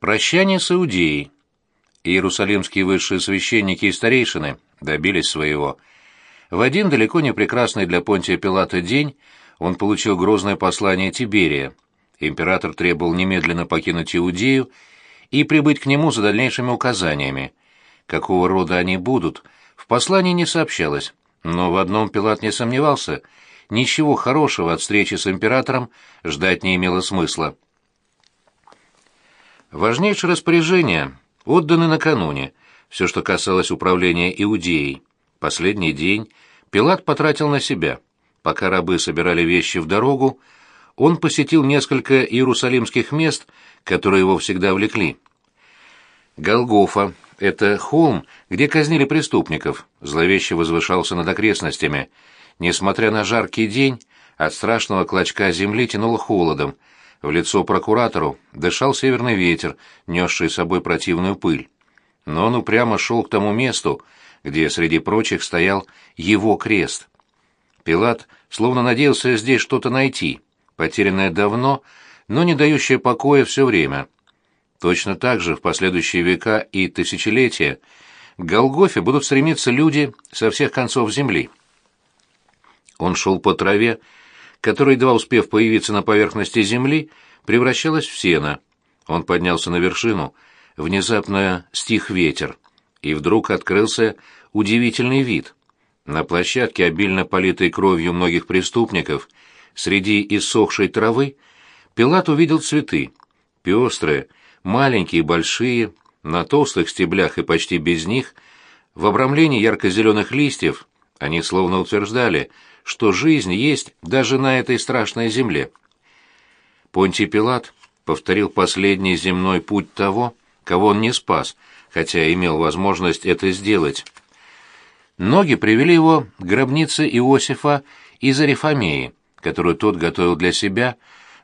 Прощание с Иудеей. Иерусалимские высшие священники и старейшины добились своего. В один далеко не прекрасный для Понтия Пилата день он получил грозное послание Тиберия. Император требовал немедленно покинуть Иудею и прибыть к нему за дальнейшими указаниями. Какого рода они будут, в послании не сообщалось, но в одном Пилат не сомневался — ничего хорошего от встречи с императором ждать не имело смысла. Важнейшие распоряжения отданы накануне, все, что касалось управления Иудеей. Последний день Пилат потратил на себя. Пока рабы собирали вещи в дорогу, он посетил несколько иерусалимских мест, которые его всегда влекли. Голгофа — это холм, где казнили преступников, зловеще возвышался над окрестностями. Несмотря на жаркий день, от страшного клочка земли тянуло холодом, в лицо прокуратору дышал северный ветер, несший с собой противную пыль. Но он упрямо шел к тому месту, где среди прочих стоял его крест. Пилат словно надеялся здесь что-то найти, потерянное давно, но не дающее покоя все время. Точно так же в последующие века и тысячелетия к Голгофе будут стремиться люди со всех концов земли. Он шел по траве, которая, едва успев появиться на поверхности земли, превращалась в сено. Он поднялся на вершину, внезапно стих ветер, и вдруг открылся удивительный вид. На площадке, обильно политой кровью многих преступников, среди иссохшей травы, Пилат увидел цветы, пестрые, маленькие и большие, на толстых стеблях и почти без них, в обрамлении ярко-зеленых листьев, они словно утверждали, что жизнь есть даже на этой страшной земле. Понтий Пилат повторил последний земной путь того, кого он не спас, хотя имел возможность это сделать. Ноги привели его к гробнице Иосифа из Арифамеи, которую тот готовил для себя,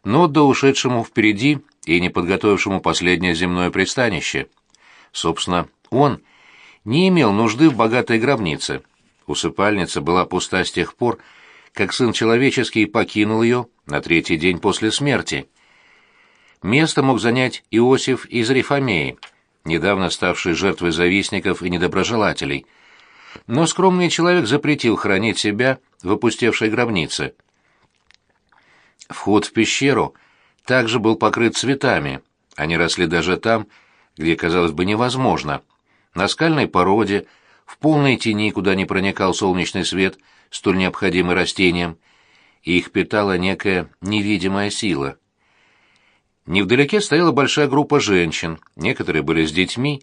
но до ушедшему впереди и не подготовившему последнее земное пристанище. Собственно, он не имел нужды в богатой гробнице — Усыпальница была пуста с тех пор, как сын человеческий покинул ее на третий день после смерти. Место мог занять Иосиф из Рифамеи, недавно ставший жертвой завистников и недоброжелателей. Но скромный человек запретил хранить себя в опустевшей гробнице. Вход в пещеру также был покрыт цветами. Они росли даже там, где, казалось бы, невозможно. На скальной породе, в полной тени, куда не проникал солнечный свет, столь необходимый растениям, и их питала некая невидимая сила. Невдалеке стояла большая группа женщин, некоторые были с детьми.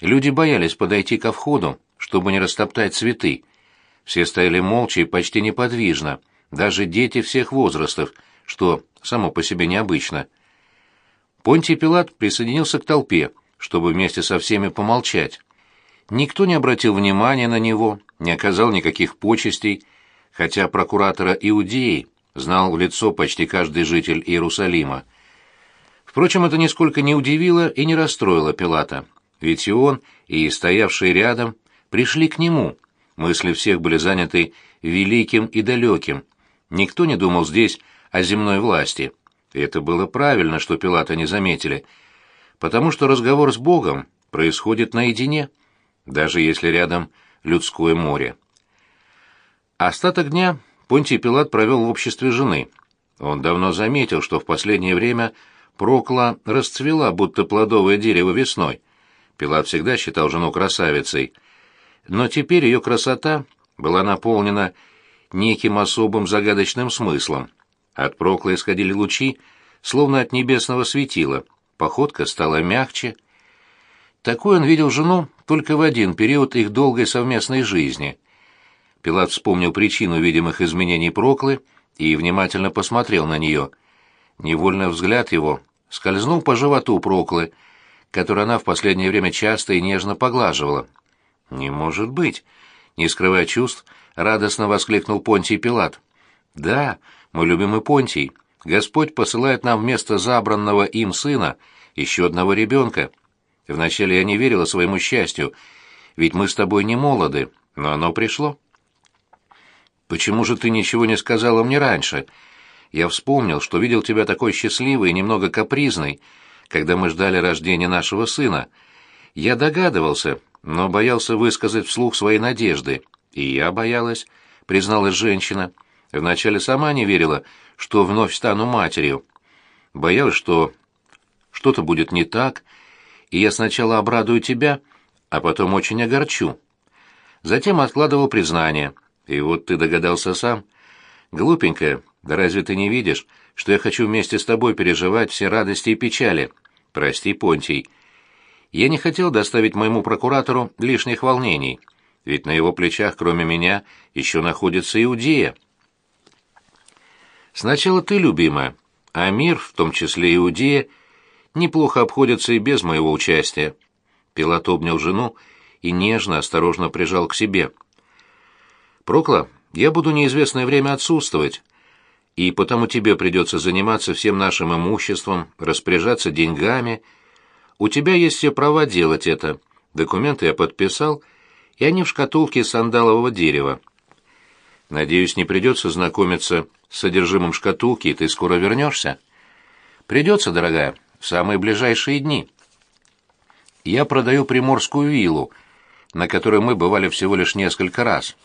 Люди боялись подойти ко входу, чтобы не растоптать цветы. Все стояли молча и почти неподвижно, даже дети всех возрастов, что само по себе необычно. Понтий Пилат присоединился к толпе, чтобы вместе со всеми помолчать. Никто не обратил внимания на него, не оказал никаких почестей, хотя прокуратора Иудеи знал в лицо почти каждый житель Иерусалима. Впрочем, это нисколько не удивило и не расстроило Пилата, ведь и он, и стоявшие рядом пришли к нему. Мысли всех были заняты великим и далеким. Никто не думал здесь о земной власти. И это было правильно, что Пилата не заметили, потому что разговор с Богом происходит наедине даже если рядом людское море. Остаток дня Понтий Пилат провел в обществе жены. Он давно заметил, что в последнее время Прокла расцвела, будто плодовое дерево весной. Пилат всегда считал жену красавицей. Но теперь ее красота была наполнена неким особым загадочным смыслом. От Прокла исходили лучи, словно от небесного светила. Походка стала мягче, такой он видел жену только в один период их долгой совместной жизни. Пилат вспомнил причину видимых изменений Проклы и внимательно посмотрел на нее. Невольно взгляд его скользнул по животу Проклы, который она в последнее время часто и нежно поглаживала. «Не может быть!» — не скрывая чувств, радостно воскликнул Понтий Пилат. «Да, мой любимый Понтий, Господь посылает нам вместо забранного им сына еще одного ребенка». Вначале я не верила своему счастью, ведь мы с тобой не молоды, но оно пришло. Почему же ты ничего не сказала мне раньше? Я вспомнил, что видел тебя такой счастливой и немного капризной, когда мы ждали рождения нашего сына. Я догадывался, но боялся высказать вслух свои надежды. И я боялась, призналась женщина. Вначале сама не верила, что вновь стану матерью. Боялась, что что-то будет не так, и я сначала обрадую тебя, а потом очень огорчу. Затем откладывал признание. И вот ты догадался сам. Глупенькая, да разве ты не видишь, что я хочу вместе с тобой переживать все радости и печали? Прости, Понтий. Я не хотел доставить моему прокуратору лишних волнений, ведь на его плечах, кроме меня, еще находится Иудея. Сначала ты, любимая, а мир, в том числе Иудея, неплохо обходится и без моего участия. Пилат обнял жену и нежно, осторожно прижал к себе. «Прокла, я буду неизвестное время отсутствовать, и потому тебе придется заниматься всем нашим имуществом, распоряжаться деньгами. У тебя есть все права делать это. Документы я подписал, и они в шкатулке сандалового дерева. Надеюсь, не придется знакомиться с содержимым шкатулки, и ты скоро вернешься. Придется, дорогая, в самые ближайшие дни. Я продаю приморскую виллу, на которой мы бывали всего лишь несколько раз.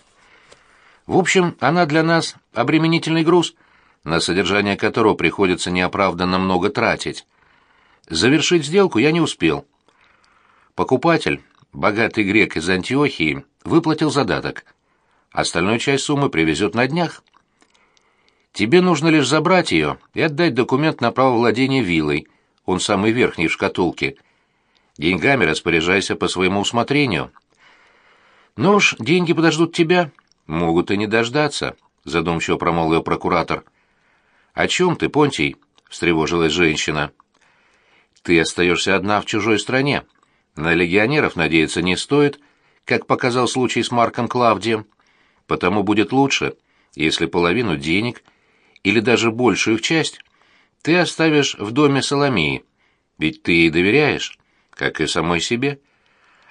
В общем, она для нас обременительный груз — на содержание которого приходится неоправданно много тратить. Завершить сделку я не успел. Покупатель, богатый грек из Антиохии, выплатил задаток. Остальную часть суммы привезет на днях. Тебе нужно лишь забрать ее и отдать документ на право владения виллой, он самый верхний в шкатулке. Деньгами распоряжайся по своему усмотрению. Ну уж, деньги подождут тебя. Могут и не дождаться, задумчиво промолвил прокуратор. — «О чем ты, Понтий?» — встревожилась женщина. «Ты остаешься одна в чужой стране. На легионеров надеяться не стоит, как показал случай с Марком Клавдием. Потому будет лучше, если половину денег или даже большую их часть ты оставишь в доме Соломии, ведь ты ей доверяешь, как и самой себе.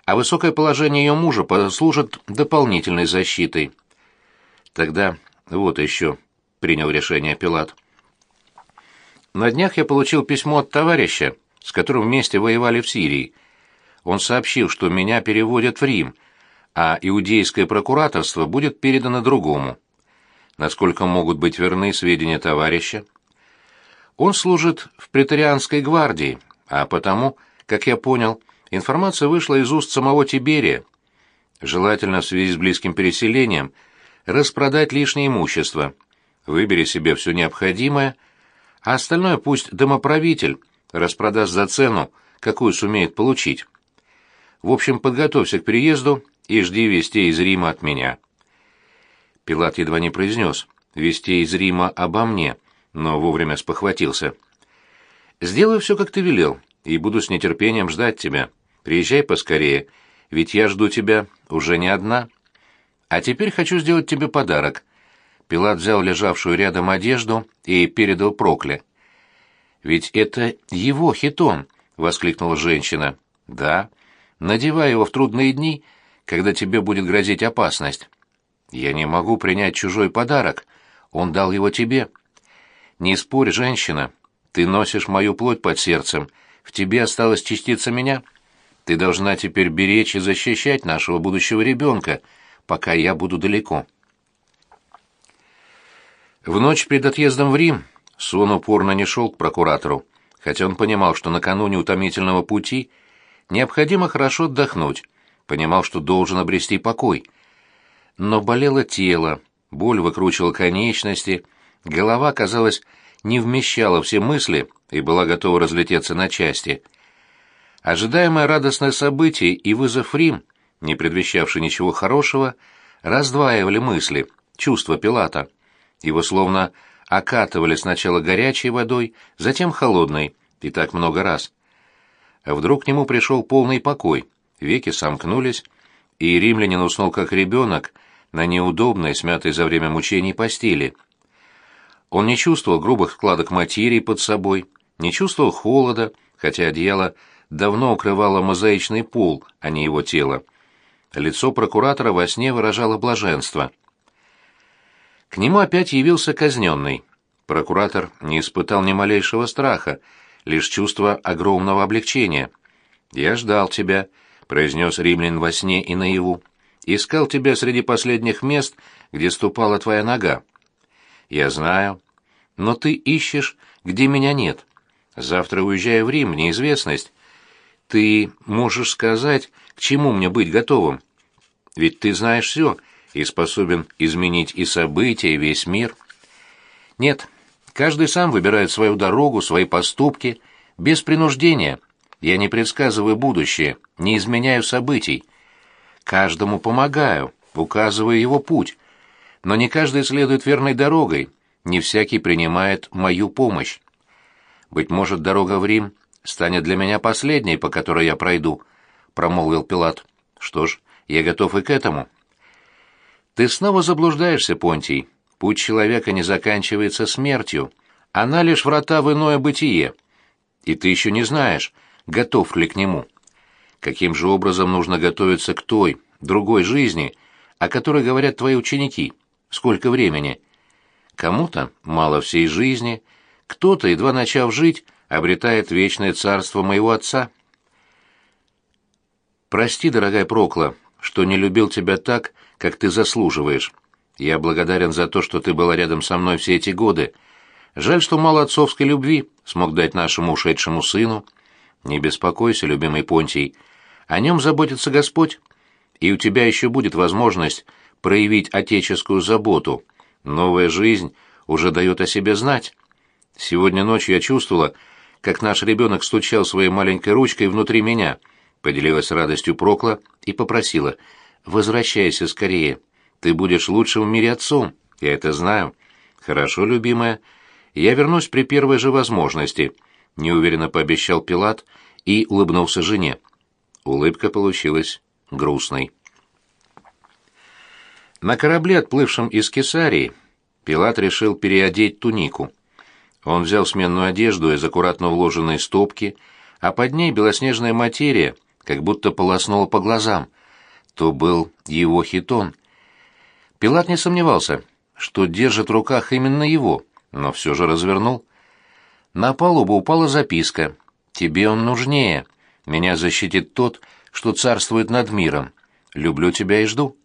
А высокое положение ее мужа послужит дополнительной защитой. Тогда вот еще принял решение Пилат. На днях я получил письмо от товарища, с которым вместе воевали в Сирии. Он сообщил, что меня переводят в Рим, а иудейское прокураторство будет передано другому. Насколько могут быть верны сведения товарища? Он служит в претарианской гвардии, а потому, как я понял, информация вышла из уст самого Тиберия. Желательно в связи с близким переселением распродать лишнее имущество. Выбери себе все необходимое – а остальное пусть домоправитель распродаст за цену, какую сумеет получить. В общем, подготовься к переезду и жди вестей из Рима от меня». Пилат едва не произнес «вестей из Рима обо мне», но вовремя спохватился. «Сделаю все, как ты велел, и буду с нетерпением ждать тебя. Приезжай поскорее, ведь я жду тебя уже не одна. А теперь хочу сделать тебе подарок. Пилат взял лежавшую рядом одежду и передал Прокле. «Ведь это его хитон!» — воскликнула женщина. «Да. Надевай его в трудные дни, когда тебе будет грозить опасность». «Я не могу принять чужой подарок. Он дал его тебе». «Не спорь, женщина. Ты носишь мою плоть под сердцем. В тебе осталась частица меня. Ты должна теперь беречь и защищать нашего будущего ребенка, пока я буду далеко». В ночь перед отъездом в Рим Сон упорно не шел к прокуратору, хотя он понимал, что накануне утомительного пути необходимо хорошо отдохнуть, понимал, что должен обрести покой. Но болело тело, боль выкручивала конечности, голова, казалось, не вмещала все мысли и была готова разлететься на части. Ожидаемое радостное событие и вызов Рим, не предвещавший ничего хорошего, раздваивали мысли, чувства Пилата. Его словно окатывали сначала горячей водой, затем холодной, и так много раз. А вдруг к нему пришел полный покой, веки сомкнулись, и римлянин уснул как ребенок на неудобной, смятой за время мучений постели. Он не чувствовал грубых складок материи под собой, не чувствовал холода, хотя одеяло давно укрывало мозаичный пол, а не его тело. Лицо прокуратора во сне выражало блаженство — к нему опять явился казненный. Прокуратор не испытал ни малейшего страха, лишь чувство огромного облегчения. «Я ждал тебя», — произнес римлян во сне и наяву. «Искал тебя среди последних мест, где ступала твоя нога». «Я знаю. Но ты ищешь, где меня нет. Завтра уезжаю в Рим, неизвестность. Ты можешь сказать, к чему мне быть готовым? Ведь ты знаешь все и способен изменить и события, и весь мир». «Нет, каждый сам выбирает свою дорогу, свои поступки, без принуждения». Я не предсказываю будущее, не изменяю событий. Каждому помогаю, указываю его путь. Но не каждый следует верной дорогой, не всякий принимает мою помощь. Быть может, дорога в Рим станет для меня последней, по которой я пройду, промолвил Пилат. Что ж, я готов и к этому. Ты снова заблуждаешься, Понтий. Путь человека не заканчивается смертью. Она лишь врата в иное бытие. И ты еще не знаешь, готов ли к нему. Каким же образом нужно готовиться к той, другой жизни, о которой говорят твои ученики? Сколько времени? Кому-то мало всей жизни, кто-то, едва начав жить, обретает вечное царство моего отца. Прости, дорогая Прокла, что не любил тебя так, как ты заслуживаешь. Я благодарен за то, что ты была рядом со мной все эти годы. Жаль, что мало отцовской любви смог дать нашему ушедшему сыну. Не беспокойся, любимый Понтий, о нем заботится Господь, и у тебя еще будет возможность проявить отеческую заботу. Новая жизнь уже дает о себе знать. Сегодня ночью я чувствовала, как наш ребенок стучал своей маленькой ручкой внутри меня, поделилась радостью Прокла и попросила, «Возвращайся скорее, ты будешь лучшим в мире отцом, я это знаю». «Хорошо, любимая, я вернусь при первой же возможности», — неуверенно пообещал Пилат и улыбнулся жене. Улыбка получилась грустной. На корабле, отплывшем из Кесарии, Пилат решил переодеть тунику. Он взял сменную одежду из аккуратно уложенной стопки, а под ней белоснежная материя, как будто полоснула по глазам. То был его хитон. Пилат не сомневался, что держит в руках именно его, но все же развернул. На палубу упала записка. «Тебе он нужнее. Меня защитит тот, что царствует над миром. Люблю тебя и жду».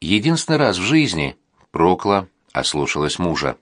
Единственный раз в жизни Прокла ослушалась мужа.